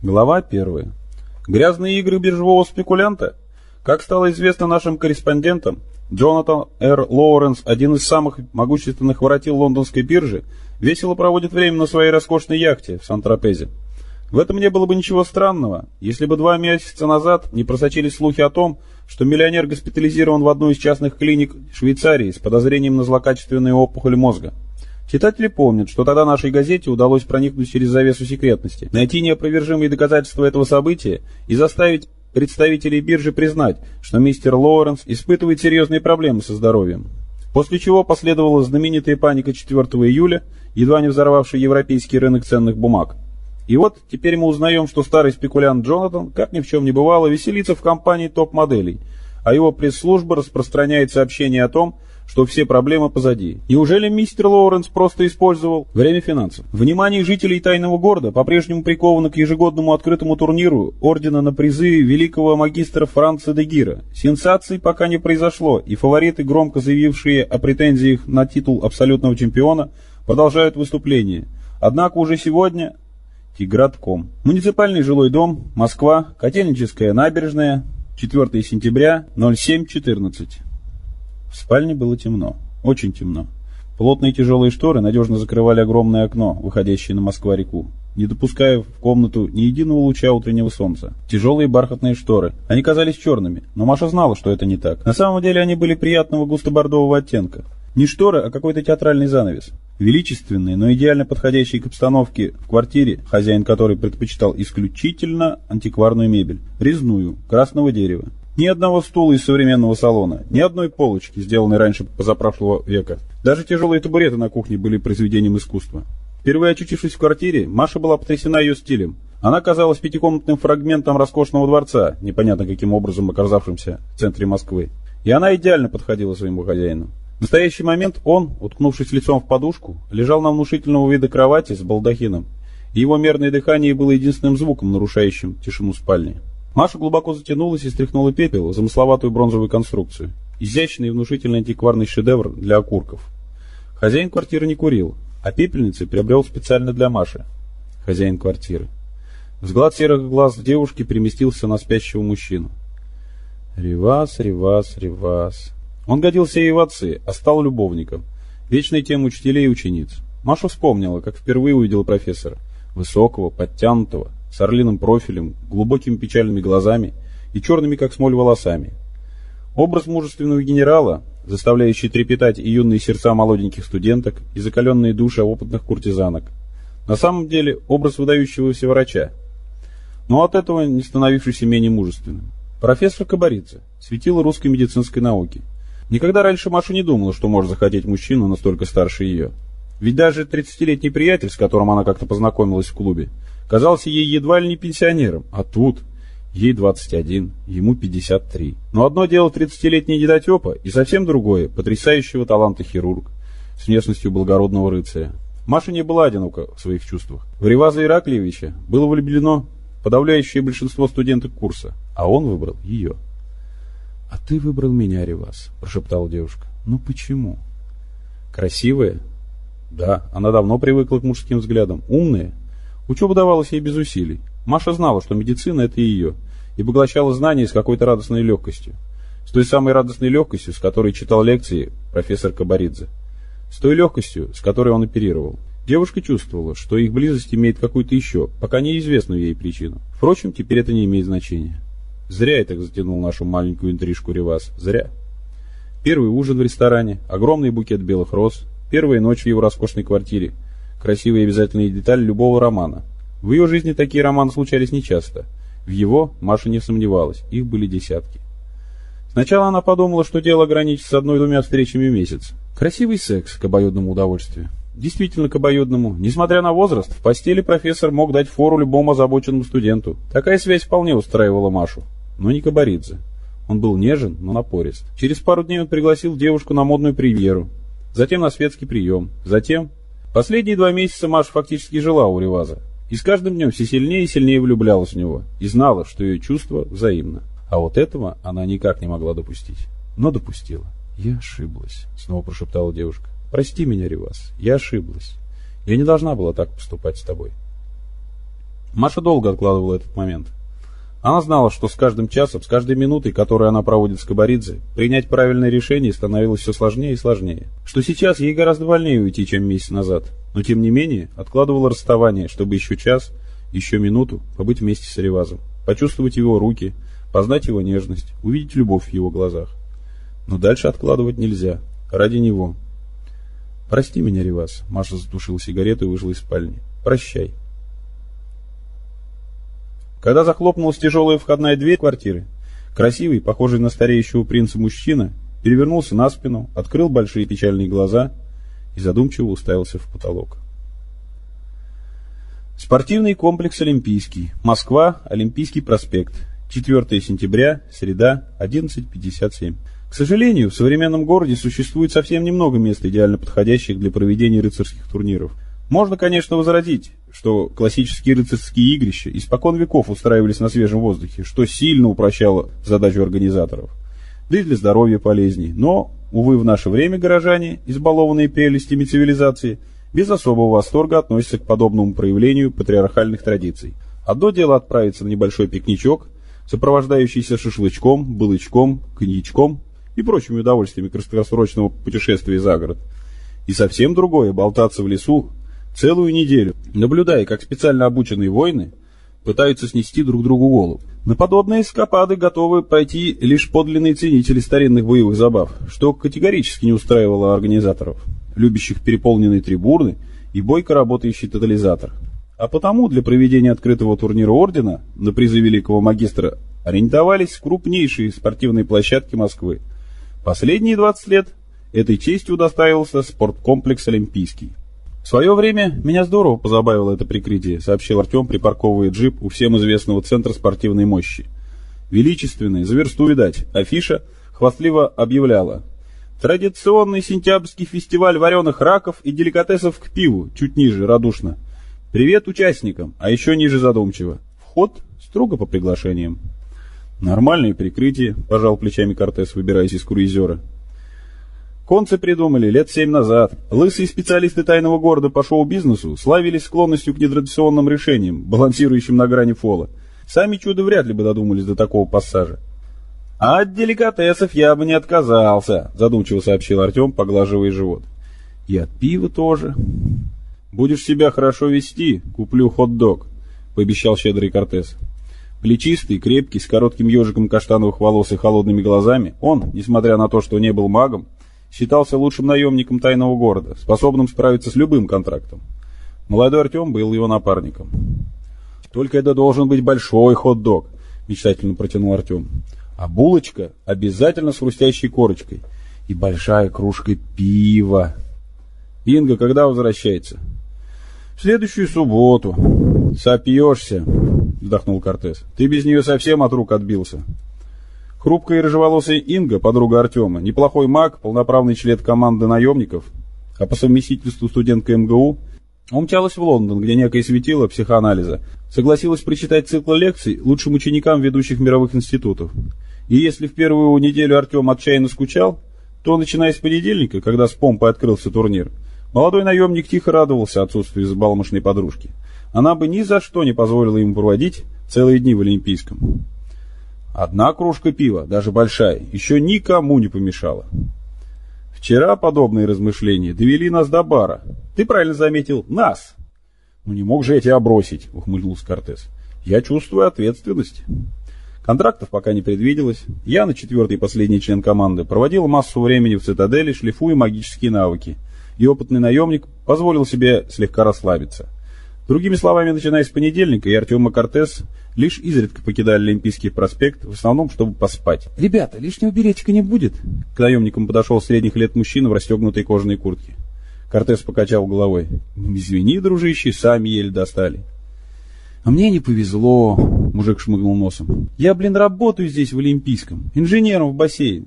Глава 1. Грязные игры биржевого спекулянта? Как стало известно нашим корреспондентам, Джонатан Р. Лоуренс, один из самых могущественных воротил лондонской биржи, весело проводит время на своей роскошной яхте в Сан-Тропезе. В этом не было бы ничего странного, если бы два месяца назад не просочились слухи о том, что миллионер госпитализирован в одну из частных клиник Швейцарии с подозрением на злокачественную опухоль мозга. Читатели помнят, что тогда нашей газете удалось проникнуть через завесу секретности, найти неопровержимые доказательства этого события и заставить представителей биржи признать, что мистер Лоуренс испытывает серьезные проблемы со здоровьем. После чего последовала знаменитая паника 4 июля, едва не взорвавшая европейский рынок ценных бумаг. И вот теперь мы узнаем, что старый спекулянт Джонатан, как ни в чем не бывало, веселится в компании топ-моделей, а его пресс-служба распространяет сообщение о том, что все проблемы позади. Неужели мистер Лоуренс просто использовал время финансов? Внимание жителей тайного города по-прежнему приковано к ежегодному открытому турниру ордена на призы великого магистра Франца де Гира. Сенсаций пока не произошло, и фавориты, громко заявившие о претензиях на титул абсолютного чемпиона, продолжают выступление. Однако уже сегодня Тигратком. Муниципальный жилой дом, Москва, Котельническая набережная, 4 сентября, 07.14. В спальне было темно, очень темно. Плотные тяжелые шторы надежно закрывали огромное окно, выходящее на Москва-реку, не допуская в комнату ни единого луча утреннего солнца. Тяжелые бархатные шторы. Они казались черными, но Маша знала, что это не так. На самом деле они были приятного густо-бордового оттенка. Не шторы, а какой-то театральный занавес. Величественный, но идеально подходящий к обстановке в квартире, хозяин которой предпочитал исключительно антикварную мебель, резную, красного дерева. Ни одного стула из современного салона, ни одной полочки, сделанной раньше позапрошлого века. Даже тяжелые табуреты на кухне были произведением искусства. Впервые очутившись в квартире, Маша была потрясена ее стилем. Она казалась пятикомнатным фрагментом роскошного дворца, непонятно каким образом оказавшимся в центре Москвы. И она идеально подходила своему хозяину. В настоящий момент он, уткнувшись лицом в подушку, лежал на внушительного вида кровати с балдахином, его мерное дыхание было единственным звуком, нарушающим тишину спальни. Маша глубоко затянулась и стряхнула пепел, замысловатую бронзовую конструкцию. Изящный и внушительный антикварный шедевр для окурков. Хозяин квартиры не курил, а пепельницы приобрел специально для Маши. Хозяин квартиры. Взгляд серых глаз девушки переместился на спящего мужчину. Ревас, Ревас, Ревас. Он годился ей в отцы, а стал любовником. Вечная тема учителей и учениц. Маша вспомнила, как впервые увидела профессора. Высокого, подтянутого, с орлиным профилем, глубокими печальными глазами и черными, как смоль, волосами. Образ мужественного генерала, заставляющий трепетать и юные сердца молоденьких студенток, и закаленные души опытных куртизанок. На самом деле образ выдающегося врача, но от этого не становившийся менее мужественным. Профессор Кабаридзе, светило русской медицинской науки. Никогда раньше Маша не думала, что может захотеть мужчину настолько старше ее. Ведь даже 30-летний приятель, с которым она как-то познакомилась в клубе, казался ей едва ли не пенсионером, а тут ей 21, ему 53. Но одно дело 30-летний дедотепа, и совсем другое – потрясающего таланта хирург с внешностью благородного рыцаря. Маша не была одинока в своих чувствах. В Реваза Ираклиевича было влюблено подавляющее большинство студенток курса, а он выбрал ее. «А ты выбрал меня, Реваз», – прошептала девушка. «Ну почему?» «Красивая?» «Да, она давно привыкла к мужским взглядам. Умная?» Учеба давалась ей без усилий. Маша знала, что медицина – это ее, и поглощала знания с какой-то радостной легкостью. С той самой радостной легкостью, с которой читал лекции профессор Кабаридзе. С той легкостью, с которой он оперировал. Девушка чувствовала, что их близость имеет какую-то еще, пока неизвестную ей причину. Впрочем, теперь это не имеет значения. Зря я так затянул нашу маленькую интрижку Ревас. Зря. Первый ужин в ресторане, огромный букет белых роз, первая ночь в его роскошной квартире – красивые обязательные детали любого романа. В ее жизни такие романы случались нечасто. В его Маша не сомневалась, их были десятки. Сначала она подумала, что дело ограничится одной-двумя встречами в месяц. Красивый секс к обоюдному удовольствию. Действительно к обоюдному. Несмотря на возраст, в постели профессор мог дать фору любому озабоченному студенту. Такая связь вполне устраивала Машу. Но не Кабаридзе. Он был нежен, но напорист. Через пару дней он пригласил девушку на модную премьеру. Затем на светский прием. Затем Последние два месяца Маша фактически жила у Реваза. И с каждым днем все сильнее и сильнее влюблялась в него. И знала, что ее чувство взаимно. А вот этого она никак не могла допустить. Но допустила. «Я ошиблась», — снова прошептала девушка. «Прости меня, Реваз, я ошиблась. Я не должна была так поступать с тобой». Маша долго откладывала этот момент. Она знала, что с каждым часом, с каждой минутой, которую она проводит с Кабаридзе, принять правильное решение становилось все сложнее и сложнее. Что сейчас ей гораздо вольнее уйти, чем месяц назад. Но тем не менее, откладывала расставание, чтобы еще час, еще минуту побыть вместе с Ревазом, почувствовать его руки, познать его нежность, увидеть любовь в его глазах. Но дальше откладывать нельзя. Ради него. «Прости меня, Реваз», — Маша затушила сигарету и вышла из спальни. «Прощай». Когда захлопнулась тяжелая входная дверь квартиры, красивый, похожий на стареющего принца мужчина, перевернулся на спину, открыл большие печальные глаза и задумчиво уставился в потолок. Спортивный комплекс «Олимпийский», Москва, Олимпийский проспект, 4 сентября, среда, 11.57. К сожалению, в современном городе существует совсем немного мест, идеально подходящих для проведения рыцарских турниров. Можно, конечно, возразить, что классические рыцарские игрища испокон веков устраивались на свежем воздухе, что сильно упрощало задачу организаторов. Да и для здоровья полезней. Но, увы, в наше время горожане, избалованные прелестями цивилизации, без особого восторга относятся к подобному проявлению патриархальных традиций. Одно дело отправиться на небольшой пикничок, сопровождающийся шашлычком, балычком, коньячком и прочими удовольствиями краткосрочного путешествия за город. И совсем другое – болтаться в лесу целую неделю, наблюдая, как специально обученные воины пытаются снести друг другу голову. На подобные эскапады готовы пойти лишь подлинные ценители старинных боевых забав, что категорически не устраивало организаторов, любящих переполненные трибуны и бойко работающий тотализатор. А потому для проведения открытого турнира Ордена на призы великого магистра ориентовались крупнейшие спортивные площадки Москвы – Последние 20 лет этой честью удостаивался спорткомплекс «Олимпийский». В свое время меня здорово позабавило это прикрытие, сообщил Артем, припарковывая джип у всем известного центра спортивной мощи. Величественный, за версту видать, афиша хвастливо объявляла. Традиционный сентябрьский фестиваль вареных раков и деликатесов к пиву, чуть ниже, радушно. Привет участникам, а еще ниже задумчиво. Вход строго по приглашениям. Нормальное прикрытие, пожал плечами Кортес, выбираясь из круизера. Концы придумали лет семь назад. Лысые специалисты тайного города по шоу-бизнесу славились склонностью к нетрадиционным решениям, балансирующим на грани фола. Сами чудо вряд ли бы додумались до такого пассажа. «А от деликатесов я бы не отказался», — задумчиво сообщил Артем, поглаживая живот. «И от пива тоже». «Будешь себя хорошо вести, куплю хот-дог», — пообещал щедрый Кортес. Плечистый, крепкий, с коротким ежиком каштановых волос и холодными глазами, он, несмотря на то, что не был магом, считался лучшим наемником тайного города, способным справиться с любым контрактом. Молодой Артем был его напарником. «Только это должен быть большой хот-дог», — мечтательно протянул Артем. «А булочка обязательно с хрустящей корочкой. И большая кружка пива». «Инга когда возвращается?» «В следующую субботу. Сопьешься» вздохнул Кортес. «Ты без нее совсем от рук отбился». Хрупкая и рыжеволосая Инга, подруга Артема, неплохой маг, полноправный член команды наемников, а по совместительству студентка МГУ, умчалась в Лондон, где некое светило психоанализа, согласилась прочитать цикл лекций лучшим ученикам ведущих мировых институтов. И если в первую неделю Артем отчаянно скучал, то, начиная с понедельника, когда с помпой открылся турнир, молодой наемник тихо радовался отсутствию взбалмошной подружки – она бы ни за что не позволила ему проводить целые дни в Олимпийском. Одна кружка пива, даже большая, еще никому не помешала. Вчера подобные размышления довели нас до бара. Ты правильно заметил, нас. Ну не мог же я тебя бросить, ухмыльнулся Кортес. Я чувствую ответственность. Контрактов пока не предвиделось. Я, на четвертый и последний член команды, проводил массу времени в цитадели, шлифуя магические навыки. И опытный наемник позволил себе слегка расслабиться. Другими словами, начиная с понедельника, и Артем и Кортес лишь изредка покидали Олимпийский проспект, в основном, чтобы поспать. «Ребята, лишнего билетика не будет?» К наемникам подошел средних лет мужчина в расстегнутой кожаной куртке. Кортес покачал головой. «Извини, дружище, сами еле достали». «А мне не повезло», — мужик шмыгнул носом. «Я, блин, работаю здесь в Олимпийском, инженером в бассейне.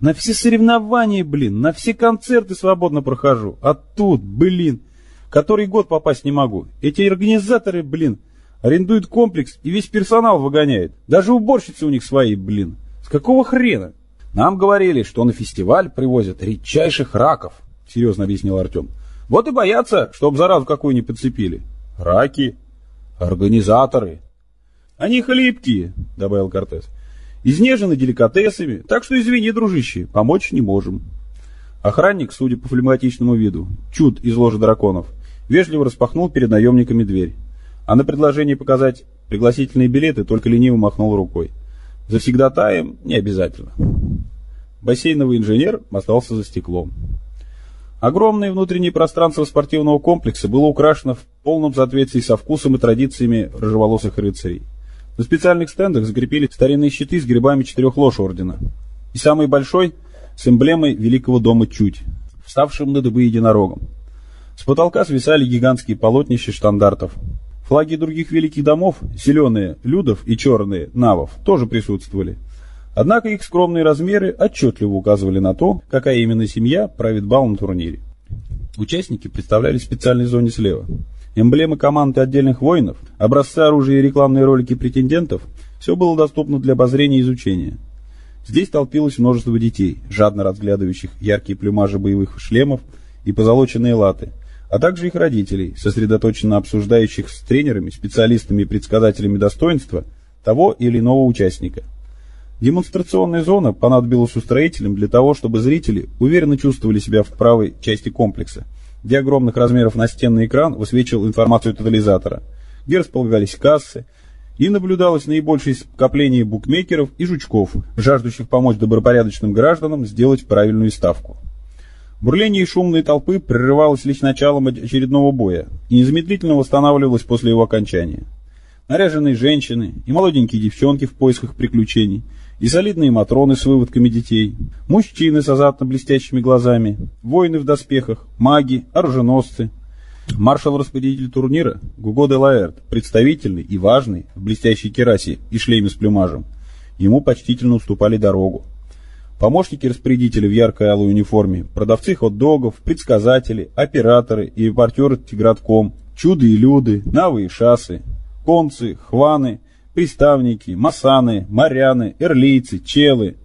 На все соревнования, блин, на все концерты свободно прохожу. А тут, блин, Который год попасть не могу. Эти организаторы, блин, арендуют комплекс и весь персонал выгоняют. Даже уборщицы у них свои, блин. С какого хрена? Нам говорили, что на фестиваль привозят редчайших раков, серьезно объяснил Артем. Вот и боятся, чтобы заразу какую не подцепили. Раки? Организаторы. Они хлипкие, добавил Кортес. Изнежены деликатесами, так что извини, дружище, помочь не можем. Охранник, судя по флегматичному виду, чуд из ложи драконов, вежливо распахнул перед наемниками дверь. А на предложение показать пригласительные билеты только лениво махнул рукой. Завсегдатаем не обязательно. Бассейновый инженер остался за стеклом. Огромное внутреннее пространство спортивного комплекса было украшено в полном соответствии со вкусом и традициями рыжеволосых рыцарей. На специальных стендах закрепили старинные щиты с гербами четырех лож ордена. И самый большой с эмблемой великого дома Чуть, вставшим на дыбы единорогом. С потолка свисали гигантские полотнища штандартов. Флаги других великих домов, зеленые – Людов и черные – Навов, тоже присутствовали – Однако их скромные размеры отчетливо указывали на то, какая именно семья правит бал на турнире. Участники представляли в специальной зоне слева. Эмблемы команды отдельных воинов, образцы оружия и рекламные ролики претендентов – все было доступно для обозрения и изучения. Здесь толпилось множество детей, жадно разглядывающих яркие плюмажи боевых шлемов и позолоченные латы, а также их родителей, сосредоточенно обсуждающих с тренерами, специалистами и предсказателями достоинства того или иного участника – Демонстрационная зона понадобилась устроителям для того, чтобы зрители уверенно чувствовали себя в правой части комплекса, где огромных размеров настенный экран высвечивал информацию тотализатора, где располагались кассы, и наблюдалось наибольшее скопление букмекеров и жучков, жаждущих помочь добропорядочным гражданам сделать правильную ставку. Бурление и шумные толпы прерывалось лишь началом очередного боя и незамедлительно восстанавливалось после его окончания. Наряженные женщины и молоденькие девчонки в поисках приключений – и солидные матроны с выводками детей, мужчины с азартно блестящими глазами, воины в доспехах, маги, оруженосцы. Маршал-распорядитель турнира Гуго де Лаэрт, представительный и важный, в блестящей керасе и шлеме с плюмажем, ему почтительно уступали дорогу. Помощники распорядителя в яркой алой униформе, продавцы хот-догов, предсказатели, операторы и репортеры Тигратком, чуды и люды, навы и шасы, концы, хваны – приставники, масаны, моряны, эрлийцы, челы.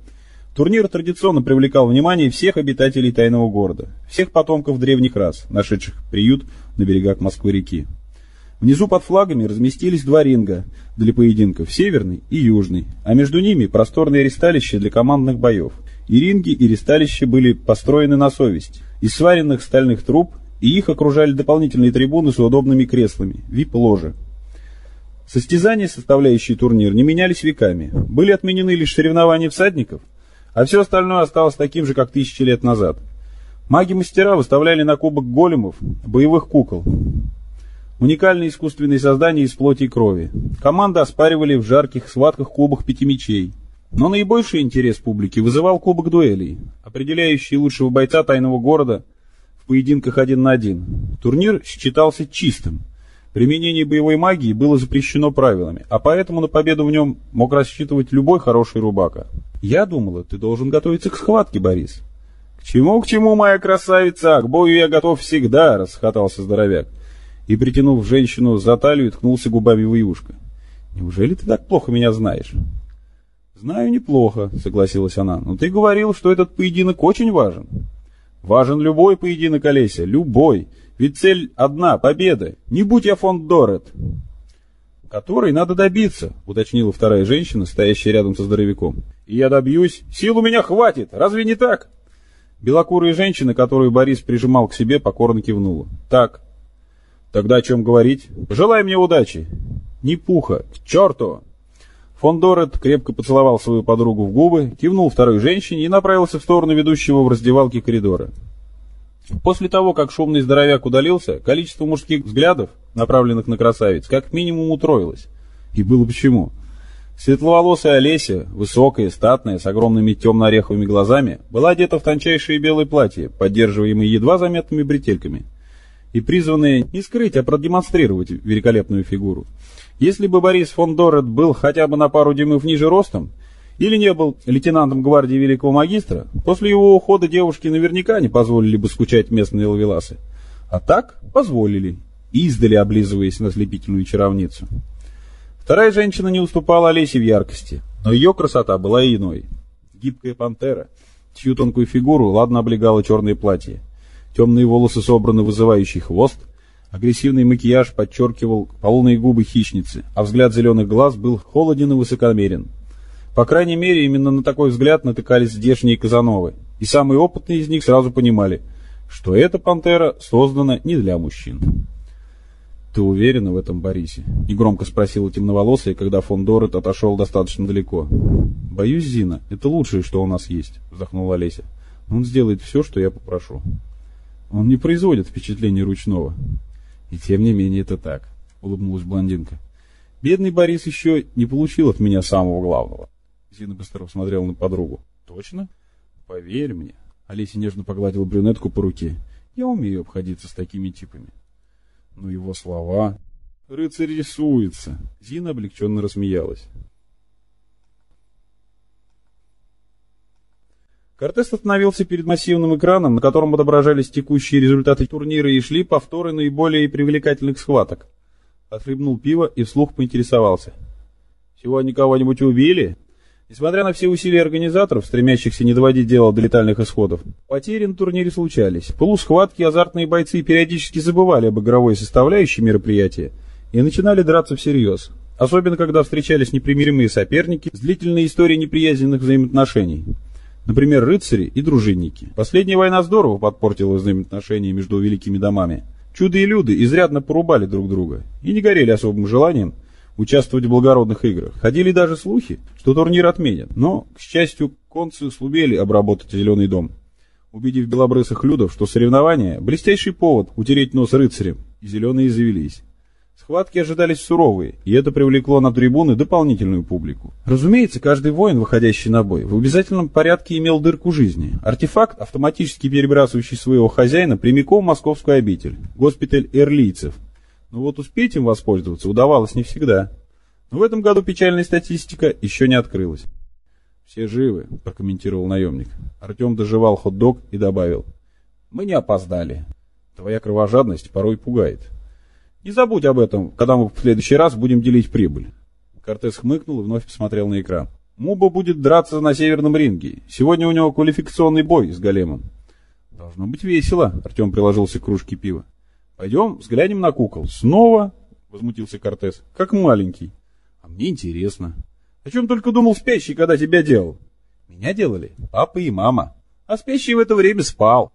Турнир традиционно привлекал внимание всех обитателей тайного города, всех потомков древних рас, нашедших приют на берегах Москвы-реки. Внизу под флагами разместились два ринга для поединков, северный и южный, а между ними просторные ресталища для командных боев. И ринги, и ресталища были построены на совесть, из сваренных стальных труб, и их окружали дополнительные трибуны с удобными креслами, вип-ложи. Состязания, составляющие турнир, не менялись веками. Были отменены лишь соревнования всадников, а все остальное осталось таким же, как тысячи лет назад. Маги-мастера выставляли на кубок големов, боевых кукол. Уникальные искусственные создания из плоти и крови. Команды оспаривали в жарких схватках кубах пяти мечей. Но наибольший интерес публики вызывал кубок дуэлей, определяющий лучшего бойца тайного города в поединках один на один. Турнир считался чистым. Применение боевой магии было запрещено правилами, а поэтому на победу в нем мог рассчитывать любой хороший рубака. Я думала, ты должен готовиться к схватке, Борис. К чему, к чему, моя красавица? К бою я готов всегда, расхотался здоровяк. И, притянув женщину за талию, ткнулся губами в юшка. Неужели ты так плохо меня знаешь? Знаю неплохо, согласилась она, но ты говорил, что этот поединок очень важен. Важен любой поединок, Олеся, любой. Ведь цель одна — победа. Не будь я фон Дорет. Которой надо добиться, уточнила вторая женщина, стоящая рядом со здоровяком. И я добьюсь. Сил у меня хватит. Разве не так? Белокурая женщина, которую Борис прижимал к себе, покорно кивнула. Так. Тогда о чем говорить? Желай мне удачи. Не пуха. К черту. Фон Дорет крепко поцеловал свою подругу в губы, кивнул второй женщине и направился в сторону ведущего в раздевалке коридора. После того, как шумный здоровяк удалился, количество мужских взглядов, направленных на красавиц, как минимум утроилось. И было почему. Светловолосая Олеся, высокая, статная, с огромными темно-ореховыми глазами, была одета в тончайшее белое платье, поддерживаемое едва заметными бретельками, и призванное не скрыть, а продемонстрировать великолепную фигуру. Если бы Борис фон Дорет был хотя бы на пару дюймов ниже ростом, или не был лейтенантом гвардии великого магистра, после его ухода девушки наверняка не позволили бы скучать местные лавеласы. А так позволили, издали облизываясь на слепительную чаровницу. Вторая женщина не уступала Олесе в яркости, но ее красота была иной. Гибкая пантера, чью тонкую фигуру ладно облегало черное платье. Темные волосы собраны вызывающий хвост, Агрессивный макияж подчеркивал полные губы хищницы, а взгляд зеленых глаз был холоден и высокомерен. По крайней мере, именно на такой взгляд натыкались здешние Казановы, и самые опытные из них сразу понимали, что эта пантера создана не для мужчин. «Ты уверена в этом, Борисе?» — негромко спросила темноволосая, когда фон Дорет отошел достаточно далеко. «Боюсь, Зина, это лучшее, что у нас есть», — вздохнула Олеся. «Он сделает все, что я попрошу». «Он не производит впечатления ручного». «И тем не менее это так», — улыбнулась блондинка. «Бедный Борис еще не получил от меня самого главного». Зина быстро посмотрела на подругу. «Точно?» «Поверь мне». Олеся нежно погладила брюнетку по руке. «Я умею обходиться с такими типами». Но его слова... Рыцарь рисуется. Зина облегченно рассмеялась. Кортес остановился перед массивным экраном, на котором отображались текущие результаты турнира и шли повторы наиболее привлекательных схваток. Отхлебнул пиво и вслух поинтересовался. «Сегодня кого-нибудь убили?» Несмотря на все усилия организаторов, стремящихся не доводить дело до летальных исходов, потери на турнире случались. Полусхватки азартные бойцы периодически забывали об игровой составляющей мероприятия и начинали драться всерьез. Особенно, когда встречались непримиримые соперники с длительной историей неприязненных взаимоотношений. Например, рыцари и дружинники. Последняя война здорово подпортила взаимоотношения между великими домами. Чуды и люды изрядно порубали друг друга и не горели особым желанием участвовать в благородных играх. Ходили даже слухи, что турнир отменят, но, к счастью, концы слубели обработать Зеленый дом, убедив белобрысых людов, что соревнования – блестящий повод утереть нос рыцарям, и зеленые завелись. Схватки ожидались суровые, и это привлекло на трибуны дополнительную публику. Разумеется, каждый воин, выходящий на бой, в обязательном порядке имел дырку жизни. Артефакт, автоматически перебрасывающий своего хозяина прямиком в московскую обитель, госпиталь эрлийцев, но вот успеть им воспользоваться удавалось не всегда. Но в этом году печальная статистика еще не открылась. «Все живы», — прокомментировал наемник. Артем доживал хот-дог и добавил. «Мы не опоздали. Твоя кровожадность порой пугает. Не забудь об этом, когда мы в следующий раз будем делить прибыль». Кортес хмыкнул и вновь посмотрел на экран. «Муба будет драться на северном ринге. Сегодня у него квалификационный бой с големом». «Должно быть весело», — Артем приложился к кружке пива. Пойдем взглянем на кукол. Снова? Возмутился Кортес. Как маленький. А мне интересно. О чем только думал спящий, когда тебя делал? Меня делали папа и мама. А спящий в это время спал.